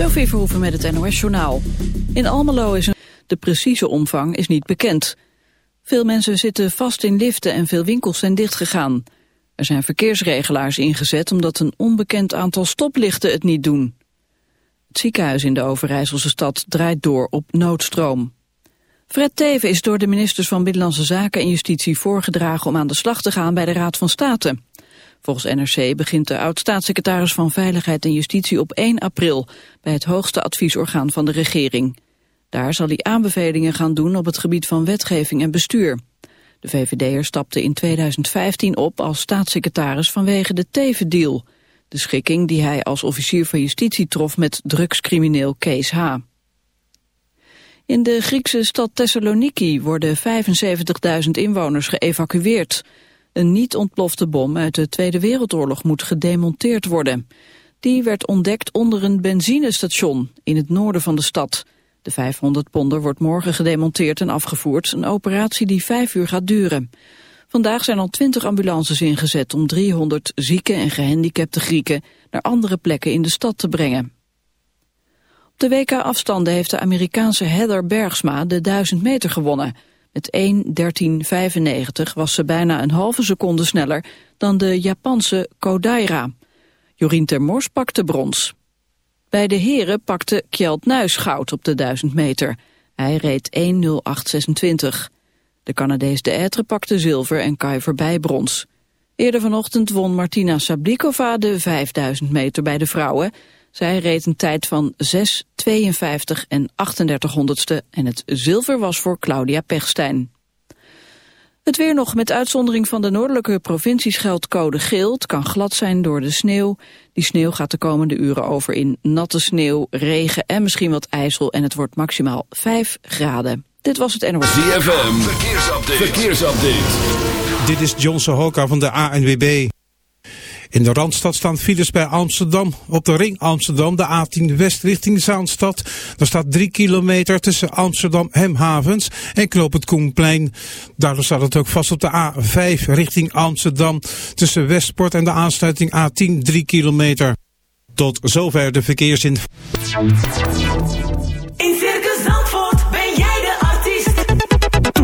Sophie Verhoeven met het NOS-journaal. In Almelo is een... De precieze omvang is niet bekend. Veel mensen zitten vast in liften en veel winkels zijn dichtgegaan. Er zijn verkeersregelaars ingezet omdat een onbekend aantal stoplichten het niet doen. Het ziekenhuis in de Overijsselse stad draait door op noodstroom. Fred Teven is door de ministers van Binnenlandse Zaken en Justitie voorgedragen om aan de slag te gaan bij de Raad van State. Volgens NRC begint de oud-staatssecretaris van Veiligheid en Justitie op 1 april bij het hoogste adviesorgaan van de regering. Daar zal hij aanbevelingen gaan doen op het gebied van wetgeving en bestuur. De VVD'er stapte in 2015 op als staatssecretaris vanwege de Teven-deal. De schikking die hij als officier van justitie trof met drugscrimineel Kees H. In de Griekse stad Thessaloniki worden 75.000 inwoners geëvacueerd. Een niet ontplofte bom uit de Tweede Wereldoorlog moet gedemonteerd worden. Die werd ontdekt onder een benzinestation in het noorden van de stad. De 500 ponder wordt morgen gedemonteerd en afgevoerd, een operatie die vijf uur gaat duren. Vandaag zijn al 20 ambulances ingezet om 300 zieke en gehandicapte Grieken naar andere plekken in de stad te brengen. Op de WK-afstanden heeft de Amerikaanse Heather Bergsma de 1000 meter gewonnen. Met 1.13.95 was ze bijna een halve seconde sneller dan de Japanse Kodaira. Jorien Termors pakte brons. Bij de heren pakte Kjeld Nuis goud op de 1000 meter. Hij reed 1.08.26. De Canadees de Etre pakte zilver en Kai voorbij brons. Eerder vanochtend won Martina Sablikova de 5000 meter bij de vrouwen. Zij reed een tijd van 6, 52 en 38 honderdste en het zilver was voor Claudia Pechstein. Het weer nog met uitzondering van de noordelijke provincies geldt code geel. Het kan glad zijn door de sneeuw. Die sneeuw gaat de komende uren over in natte sneeuw, regen en misschien wat ijzel. En het wordt maximaal 5 graden. Dit was het NOS. ZFM, verkeersupdate. verkeersupdate. Dit is John Sohoka van de ANWB. In de Randstad staan files bij Amsterdam. Op de ring Amsterdam, de A10 West richting Zaanstad. Daar staat 3 kilometer tussen Amsterdam Hemhavens en Knoop het Koenplein. Daardoor staat het ook vast op de A5 richting Amsterdam. Tussen Westport en de aansluiting A10 3 kilometer. Tot zover de verkeersinformatie.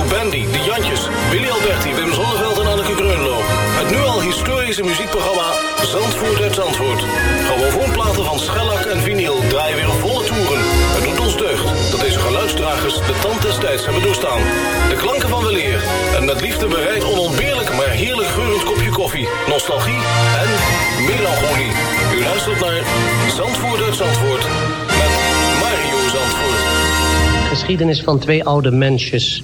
Bendy, De Jantjes, Willy Alberti, Wim Zonneveld en Anneke Greunlo. Het nu al historische muziekprogramma Zandvoort uit Zandvoort. Grammofoonplaten van schellak en vinyl draaien weer volle toeren. Het doet ons deugd dat deze geluidsdragers de tand des destijds hebben doorstaan. De klanken van weleer. En met liefde bereid onontbeerlijk, maar heerlijk geurend kopje koffie. Nostalgie en melancholie. U luistert naar Zandvoort uit Zandvoort. Met Mario Zandvoort. Geschiedenis van twee oude mensjes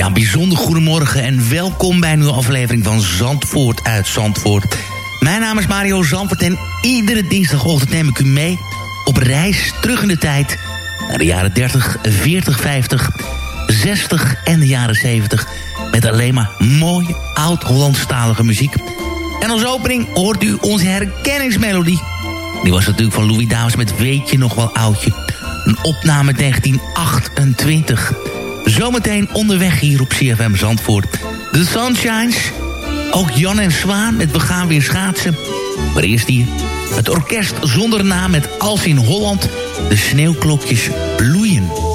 Ja, bijzonder goedemorgen en welkom bij een nieuwe aflevering van Zandvoort uit Zandvoort. Mijn naam is Mario Zandvoort en iedere dinsdagochtend neem ik u mee op reis terug in de tijd naar de jaren 30, 40, 50, 60 en de jaren 70 met alleen maar mooie oud-Hollandstalige muziek. En als opening hoort u onze herkenningsmelodie. Die was natuurlijk van Louis Davis met Weet je nog wel oudje. Een opname 1928. Zometeen onderweg hier op CFM Zandvoort. The Sunshines. Ook Jan en Zwaan met We gaan weer schaatsen. Maar eerst hier het orkest zonder naam met Als in Holland. De sneeuwklokjes bloeien.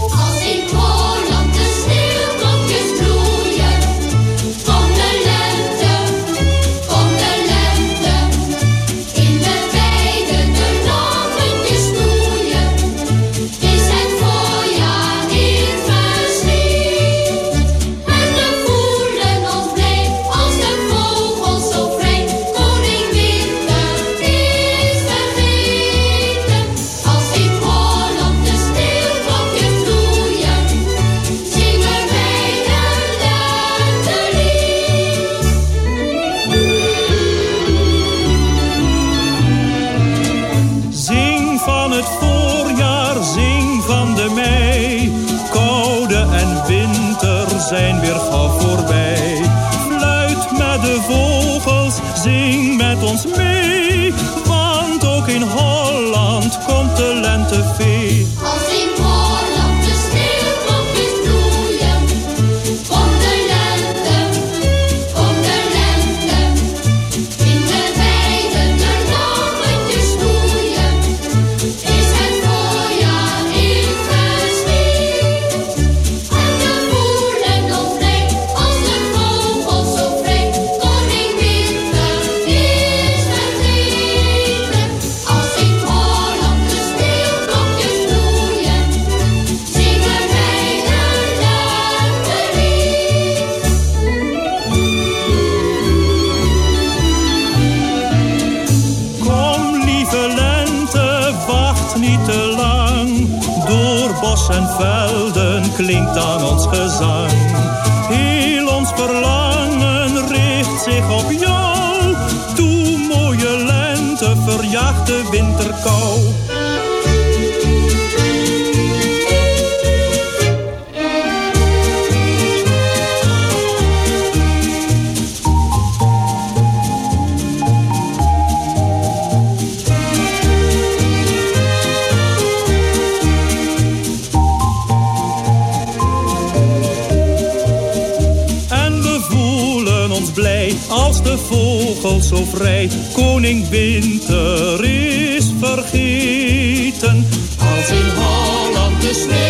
Vol zo vrij. Koning Winter is vergeten. Als in Holland de sneeuw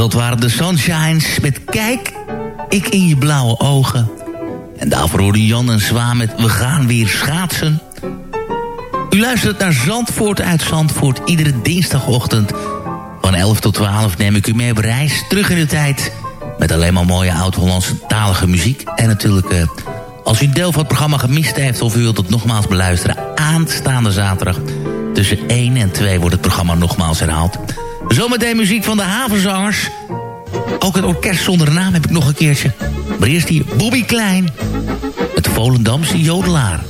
dat waren de Sunshines met Kijk, ik in je blauwe ogen. En daarvoor hoorde Jan en Zwa met We gaan weer schaatsen. U luistert naar Zandvoort uit Zandvoort. Iedere dinsdagochtend van 11 tot 12 neem ik u mee op reis terug in de tijd. Met alleen maar mooie oud-Hollandse talige muziek. En natuurlijk, eh, als u een deel van het programma gemist heeft... of u wilt het nogmaals beluisteren, aanstaande zaterdag... tussen 1 en 2 wordt het programma nogmaals herhaald... Zometeen muziek van de havenzangers. Ook het orkest zonder naam heb ik nog een keertje. Maar eerst die Bobby Klein. Het Volendamse jodelaar.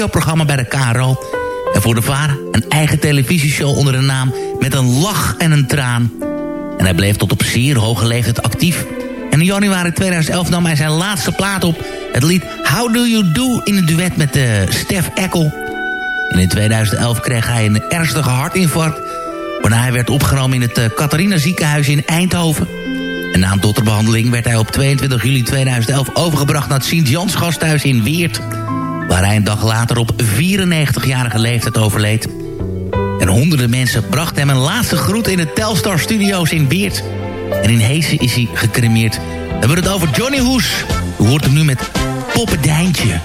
Radioprogramma bij de KRO. En voor de VARA een eigen televisieshow onder de naam Met een lach en een traan. En hij bleef tot op zeer hoge leeftijd actief. En in januari 2011 nam hij zijn laatste plaat op. Het lied How Do You Do in een duet met uh, Stef Eckel. En in 2011 kreeg hij een ernstige hartinfarct... waarna hij werd opgenomen in het uh, Catharina ziekenhuis in Eindhoven. En na een dotterbehandeling werd hij op 22 juli 2011 overgebracht naar het Sint-Jans gasthuis in Weert... waar hij een dag later op 94-jarige leeftijd overleed. En honderden mensen brachten hem een laatste groet in de Telstar Studios in Weert. En in Heesen is hij gecremeerd. We hebben het over Johnny Hoes. Hoort hem nu met Poppendijntje.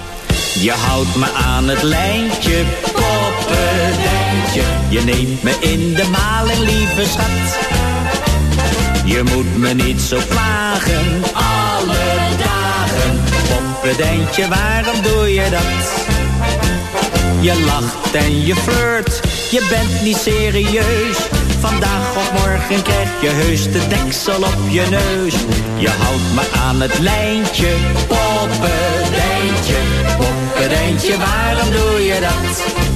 Je houdt me aan het lijntje, poppendijntje. Je neemt me in de maling, lieve schat. Je moet me niet zo plagen. Poppendijntje, waarom doe je dat? Je lacht en je flirt, je bent niet serieus. Vandaag of morgen krijg je heus de deksel op je neus. Je houdt me aan het lijntje, poppendijntje. Poppendijntje, waarom doe je dat?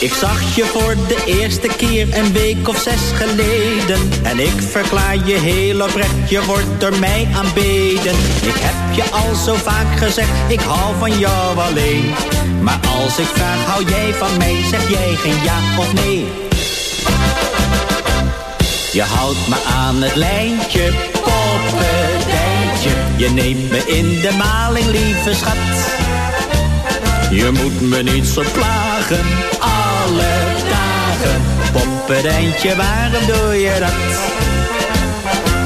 Ik zag je voor de eerste keer een week of zes geleden. En ik verklaar je heel oprecht, je wordt door mij aanbeden. Ik heb je al zo vaak gezegd, ik hou van jou alleen. Maar als ik vraag, hou jij van mij, zeg jij geen ja of nee. Je houdt me aan het lijntje, poppendijntje. Je neemt me in de maling, lieve schat. Je moet me niet zo plagen, alle dagen. Poppendijntje, waarom doe je dat?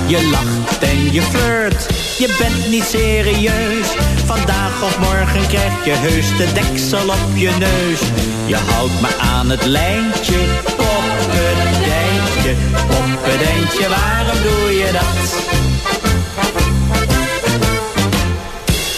Je lacht en je flirt, je bent niet serieus. Vandaag of morgen krijg je heus de deksel op je neus. Je houdt me aan het lijntje, poppendijntje. Poppendijntje, waarom doe je dat?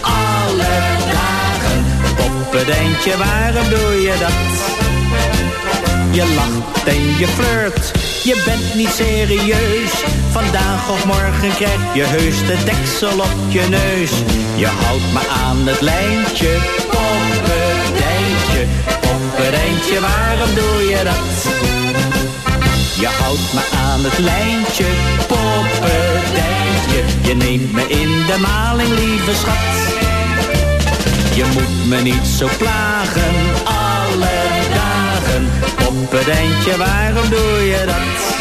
alle dagen. Waarom doe je dat? Je lacht en je flirt, je bent niet serieus. Vandaag of morgen krijg je heus de deksel op je neus. Je houdt me aan het lijntje, poppendijntje. Poppendijntje, waarom doe je dat? Je houdt me aan het lijntje, poppendijntje. Je neemt me in de maling, lieve schat. Je moet me niet zo plagen, alle dagen. Poppendijntje, waarom doe je dat?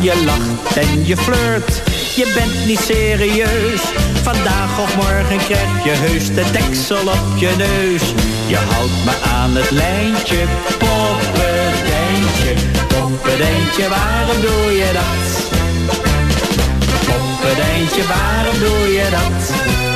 Je lacht en je flirt, je bent niet serieus. Vandaag of morgen krijg je heus de deksel op je neus. Je houdt me aan het lijntje, poppendijntje. Poppendijntje, waarom doe je dat? Poppendijntje, waarom doe je dat?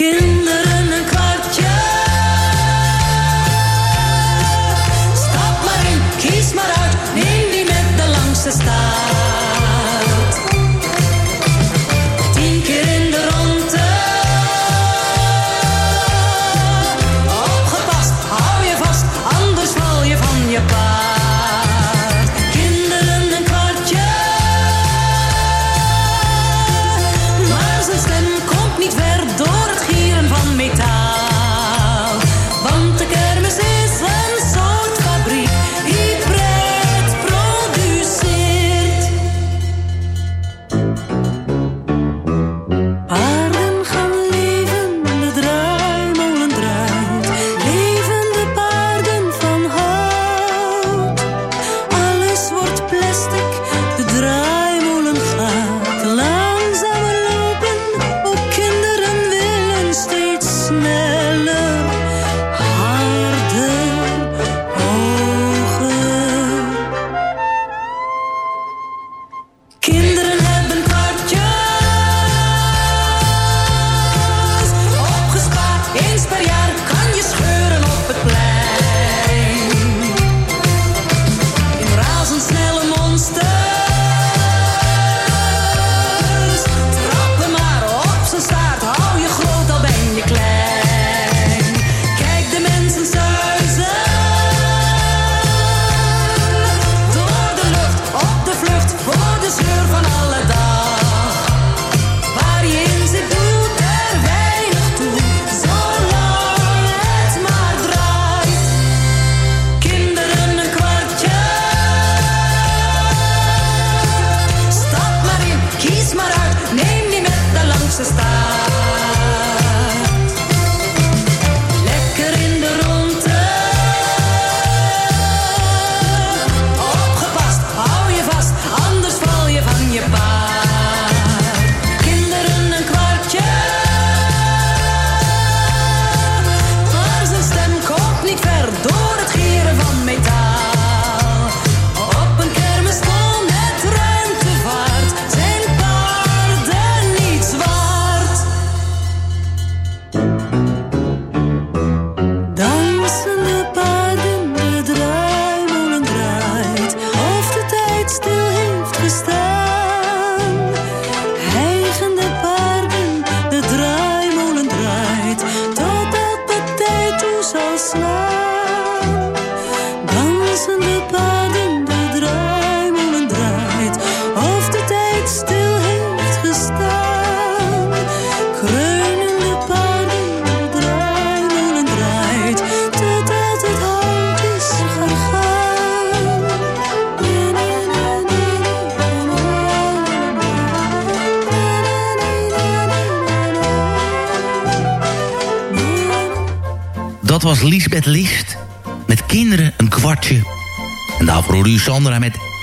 Chill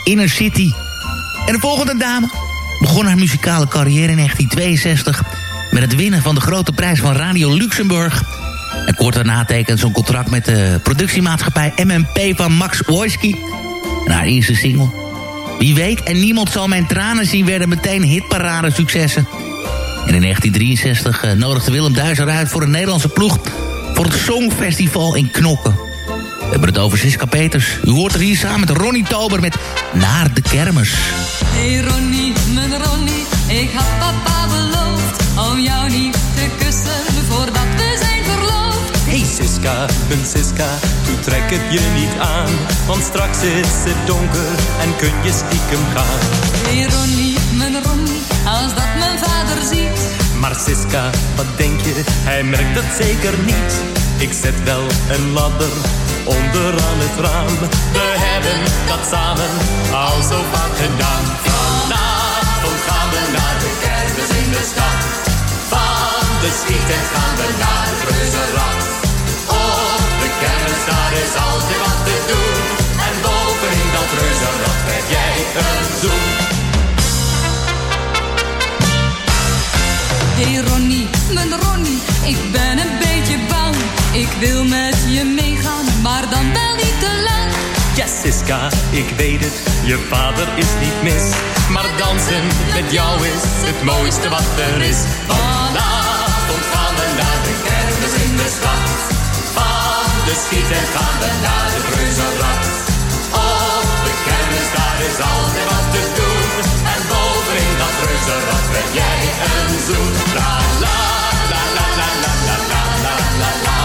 Inner City. En de volgende dame begon haar muzikale carrière in 1962... met het winnen van de grote prijs van Radio Luxemburg. En kort daarna tekende ze een contract met de productiemaatschappij MMP van Max Wojski. En haar eerste single. Wie weet en niemand zal mijn tranen zien werden meteen hitparade successen. En in 1963 eh, nodigde Willem Duizer uit voor een Nederlandse ploeg... voor het Songfestival in Knokken. We hebben het over Siska Peters. U hoort er hier samen met Ronnie Tober met Naar de Kermis. Hey Ronnie, mijn Ronnie, ik had papa beloofd om jou niet te kussen voordat we zijn verloofd. Hey Siska, mijn Siska, toe trek het je niet aan. Want straks is het donker en kun je stiekem gaan. Hey Ronnie, mijn Ronnie, als dat mijn vader ziet. Maar Siska, wat denk je, hij merkt het zeker niet. Ik zet wel een ladder onderaan het raam. We hebben dat samen al zo vaak gedaan. Vanavond gaan we naar de kermis in de stad. Van de schieten gaan we naar het reuzenrad. Op de kermis daar is altijd wat te doen. En bovenin dat reuzenrad krijg jij een zoen. Hey Ronnie, mijn Ronnie, ik ben een beetje bang. Ik wil met je meegaan, maar dan wel niet te lang. Ja, Siska, ik weet het, je vader is niet mis. Maar dansen met jou is het mooiste wat er is. Vanavond gaan we naar de kermis in de stad. Van de schieten gaan we naar de reuzenrad. Op de kermis, daar is altijd wat te doen. En bovenin dat reuzenrad krijg jij een zoen. La la la la la la la la la. La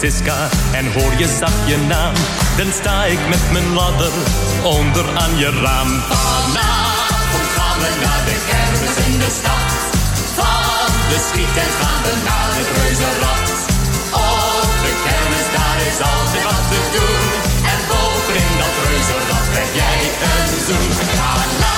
En hoor je zacht je naam. Dan sta ik met mijn ladder onder aan je raam. Vanavond gaan we naar de kermis in de stad. Van de schieten gaan we naar het reuzenrad. Op de kermis, daar is altijd wat te doen. En bovenin dat reuzenrad krijg jij een zoen.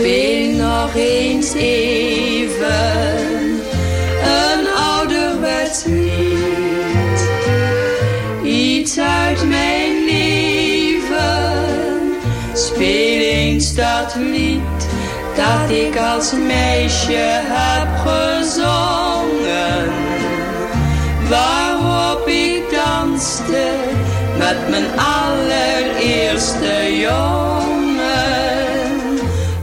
Speel nog eens even een ouderwets lied. Iets uit mijn leven. Speel eens dat lied dat ik als meisje heb gezongen. Waarop ik danste met mijn allereerste jongen.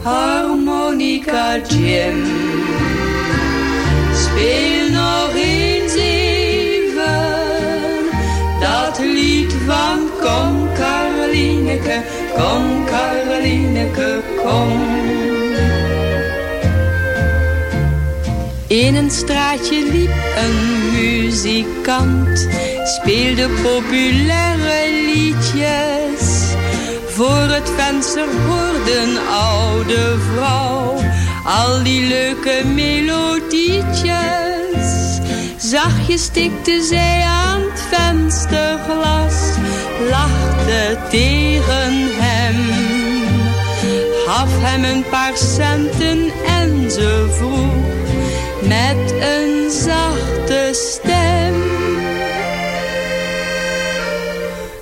Harmonica Jim. Speel nog eens even dat lied van Kom Karolineke, kom Karolineke, kom. In een straatje liep een muzikant, speelde populaire liedjes. Voor het venster hoorde een oude vrouw al die leuke melodietjes. Zachtjes tikte zij aan het vensterglas, lachte tegen hem. hem een paar centen en ze vroeg met een zachte stem.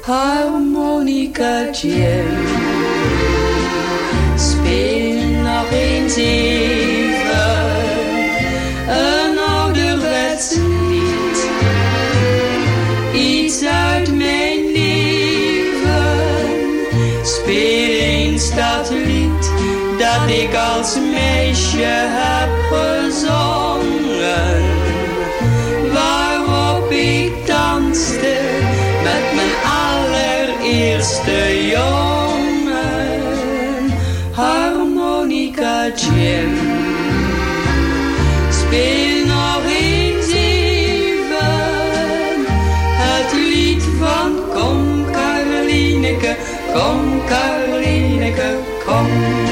Harmonica Jim, speel nog eens even een ouderwets lied. Iets uit mijn leven, speel eens dat lied dat ik als meisje heb gezongen. Speel nog eens even het lied van Kom Karolineke, kom Karolineke, kom.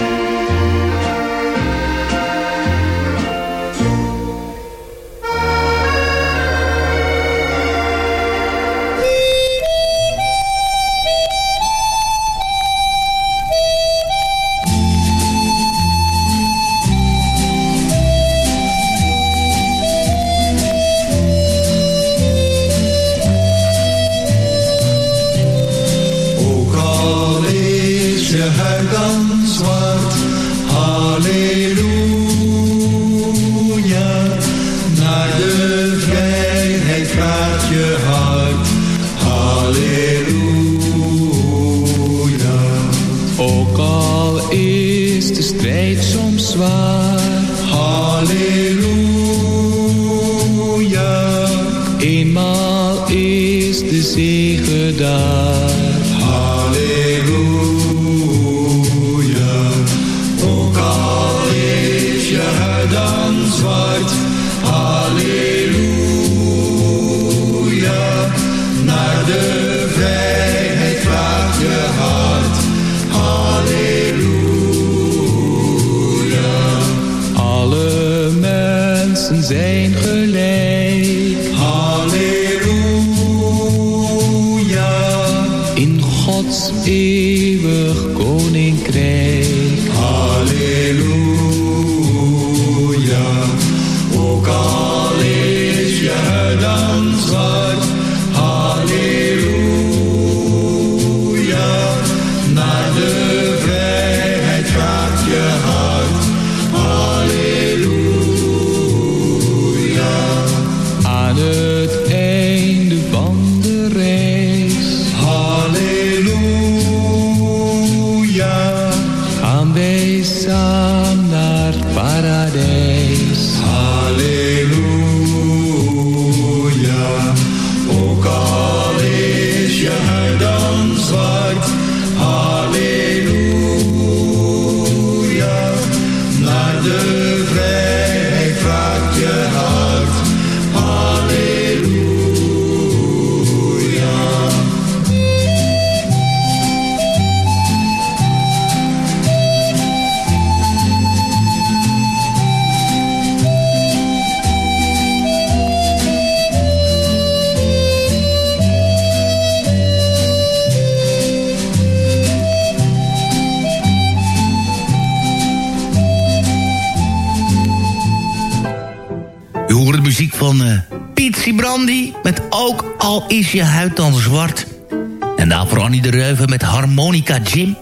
Met Harmonica Jim.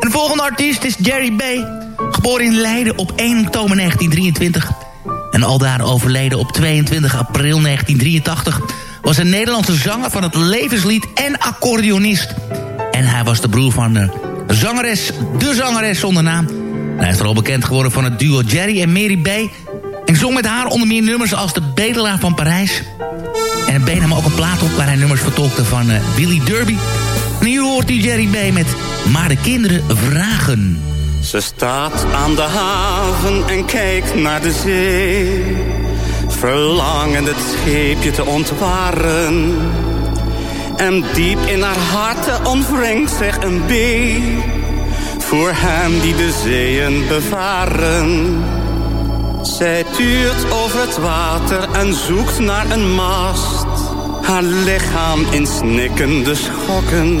En de volgende artiest is Jerry Bay. Geboren in Leiden op 1 oktober 1923. En aldaar overleden op 22 april 1983... was een Nederlandse zanger van het levenslied en accordeonist. En hij was de broer van de zangeres, de zangeres zonder naam... Hij is vooral bekend geworden van het duo Jerry en Mary Bay... En zong met haar onder meer nummers als De Bedelaar van Parijs. En been hem ook een plaat op waar hij nummers vertolkte van uh, Billy Derby. Hoort hij Jerry B. met Maar de kinderen vragen. Ze staat aan de haven en kijkt naar de zee. Verlangend het scheepje te ontwaren. En diep in haar hart ontwringt zich een bee. Voor hem die de zeeën bevaren. Zij tuurt over het water en zoekt naar een mast. Haar lichaam in snikkende schokken.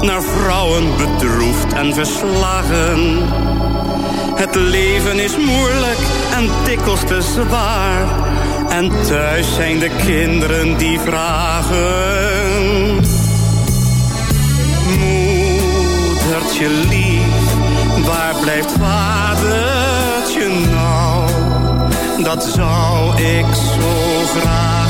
Naar vrouwen bedroefd en verslagen. Het leven is moeilijk en dikwijls te zwaar. En thuis zijn de kinderen die vragen. Moedertje lief, waar blijft vadertje nou? Dat zou ik zo graag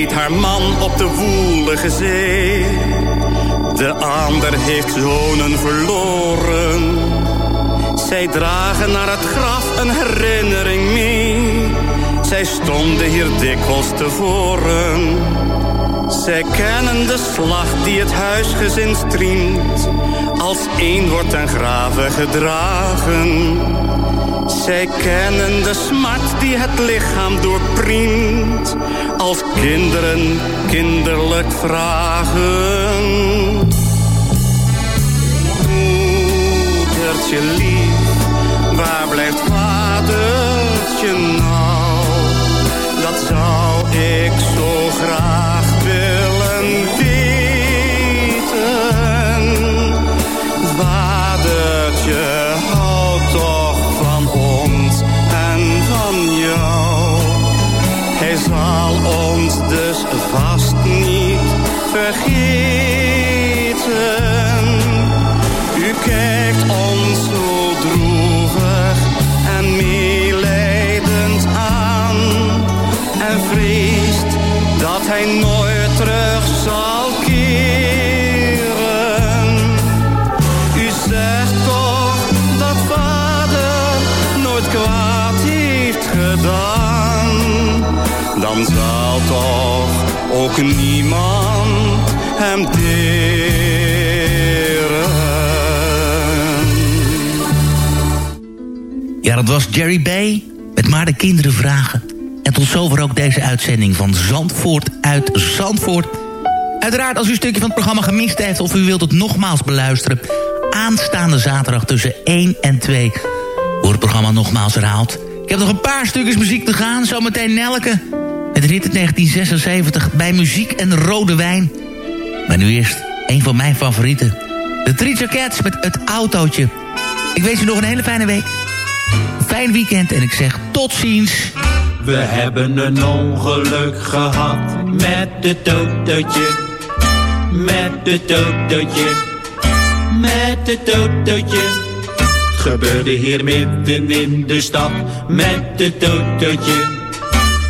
Liet haar man op de woelige zee. De ander heeft zonen verloren. Zij dragen naar het graf een herinnering mee. Zij stonden hier dikwijls tevoren. Zij kennen de slag die het huisgezin striemt. Als één wordt ten graven gedragen. Zij kennen de smart die het lichaam doorpriemt. Als kinderen kinderlijk vragen. Moedertje lief, waar blijft vadertje nou? Niemand hem deren. Ja, dat was Jerry Bay met Maar de Kinderen Vragen. En tot zover ook deze uitzending van Zandvoort uit Zandvoort. Uiteraard, als u een stukje van het programma gemist heeft... of u wilt het nogmaals beluisteren... aanstaande zaterdag tussen 1 en 2 wordt het programma nogmaals herhaald. Ik heb nog een paar stukjes muziek te gaan. Zometeen Nelke de hit uit 1976 bij muziek en rode wijn. Maar nu eerst een van mijn favorieten. De Three Cats met het autootje. Ik wens u nog een hele fijne week. Fijn weekend en ik zeg tot ziens. We hebben een ongeluk gehad met het autootje. Met het autootje. Met het autootje. Het gebeurde hier midden in de stad. Met het autootje.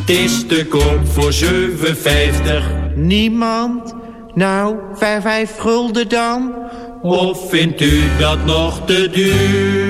Het is te koop voor 7,50. Niemand? Nou, vijf, vijf gulden dan? Of vindt u dat nog te duur?